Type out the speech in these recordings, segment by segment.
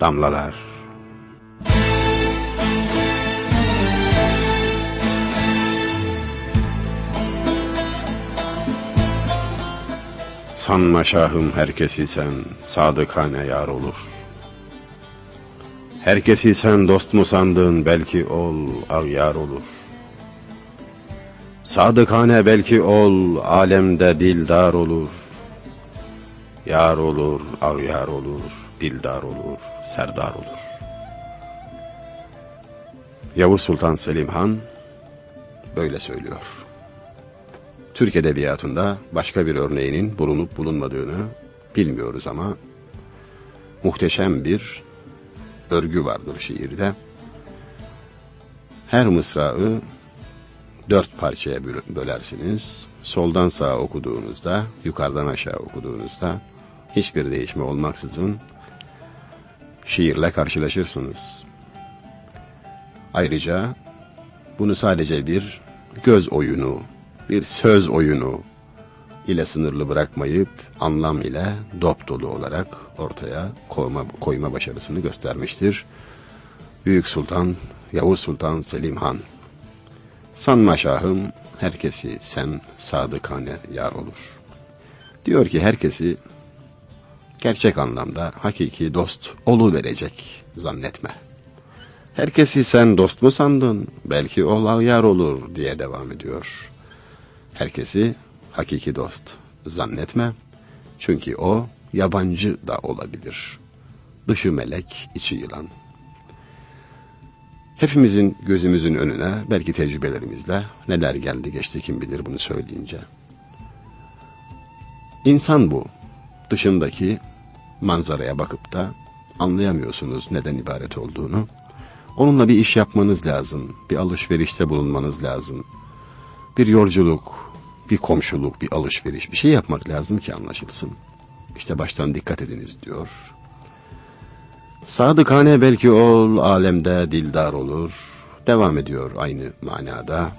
damlalar. Sanma şahım herkesi sen, sadıkane yar olur. Herkesi sen dost mu sandın, belki ol, yar olur. Sadıkane belki ol, alemde dildar olur. Yar olur, yar olur, dildar olur, serdar olur. Yavuz Sultan Selim Han böyle söylüyor. Türk Edebiyatı'nda başka bir örneğinin bulunup bulunmadığını bilmiyoruz ama muhteşem bir örgü vardır şiirde. Her mısrağı dört parçaya bölersiniz. Soldan sağa okuduğunuzda, yukarıdan aşağı okuduğunuzda hiçbir değişme olmaksızın şiirle karşılaşırsınız. Ayrıca bunu sadece bir göz oyunu, bir söz oyunu ile sınırlı bırakmayıp anlam ile dop dolu olarak ortaya koyma, koyma başarısını göstermiştir. Büyük Sultan Yavuz Sultan Selim Han. Sanma şahım herkesi sen sadıkane yar olur. Diyor ki herkesi gerçek anlamda hakiki dost olu verecek zannetme. Herkesi sen dost mu sandın? Belki ol yar olur diye devam ediyor. Herkesi hakiki dost zannetme. Çünkü o yabancı da olabilir. Dışı melek, içi yılan. Hepimizin gözümüzün önüne belki tecrübelerimizle neler geldi geçti kim bilir bunu söyleyince. İnsan bu. Dışındaki manzaraya bakıp da anlayamıyorsunuz neden ibaret olduğunu. Onunla bir iş yapmanız lazım. Bir alışverişte bulunmanız lazım. Bir yolculuk, bir komşuluk, bir alışveriş, bir şey yapmak lazım ki anlaşılsın. İşte baştan dikkat ediniz diyor. Sadıkane belki ol, alemde dildar olur. Devam ediyor aynı manada.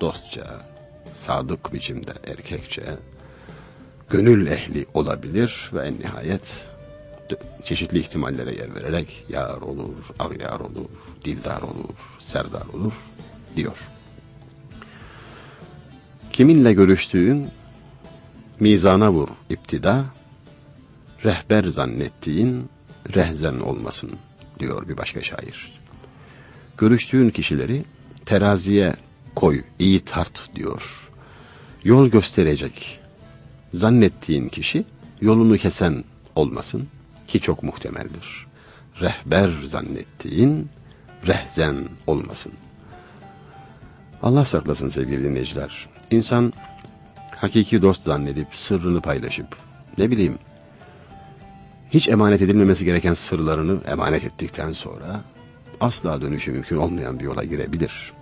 Dostça, sadık biçimde erkekçe, gönül ehli olabilir ve en nihayet çeşitli ihtimallere yer vererek yar olur, agyar olur, dildar olur, serdar olur diyor. Kiminle görüştüğün mizana vur iptida, rehber zannettiğin rehzen olmasın diyor bir başka şair. Görüştüğün kişileri teraziye koy, iyi tart diyor. Yol gösterecek zannettiğin kişi yolunu kesen olmasın ki çok muhtemeldir. Rehber zannettiğin rehzen olmasın. Allah saklasın sevgili dinleyiciler. İnsan hakiki dost zannedip sırrını paylaşıp ne bileyim hiç emanet edilmemesi gereken sırlarını emanet ettikten sonra asla dönüşü mümkün olmayan bir yola girebilir.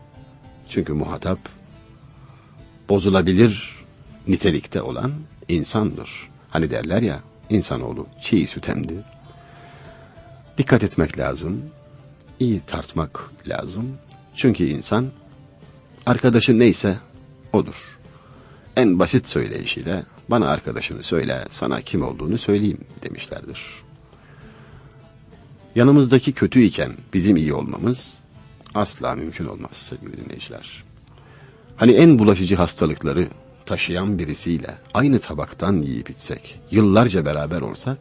Çünkü muhatap bozulabilir nitelikte olan insandır. Hani derler ya insanoğlu çiğ süt emdi. Dikkat etmek lazım. iyi tartmak lazım. Çünkü insan arkadaşı neyse odur. En basit söyleyişiyle bana arkadaşını söyle, sana kim olduğunu söyleyeyim demişlerdir. Yanımızdaki kötü iken bizim iyi olmamız asla mümkün olmaz sevgili dinleyiciler. Hani en bulaşıcı hastalıkları taşıyan birisiyle aynı tabaktan yiyip içsek, yıllarca beraber olsak,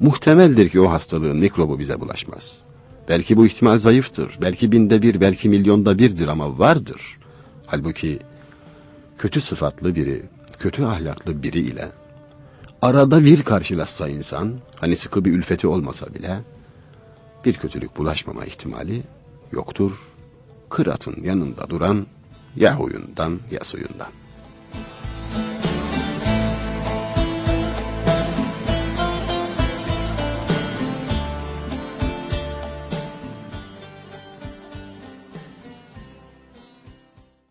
muhtemeldir ki o hastalığın mikrobu bize bulaşmaz. Belki bu ihtimal zayıftır, belki binde bir, belki milyonda birdir ama vardır. Halbuki kötü sıfatlı biri, kötü ahlaklı biri ile arada bir karşılaşsa insan, hani sıkı bir ülfeti olmasa bile, bir kötülük bulaşmama ihtimali yoktur. Kıratın yanında duran ya huyundan ya suyundan.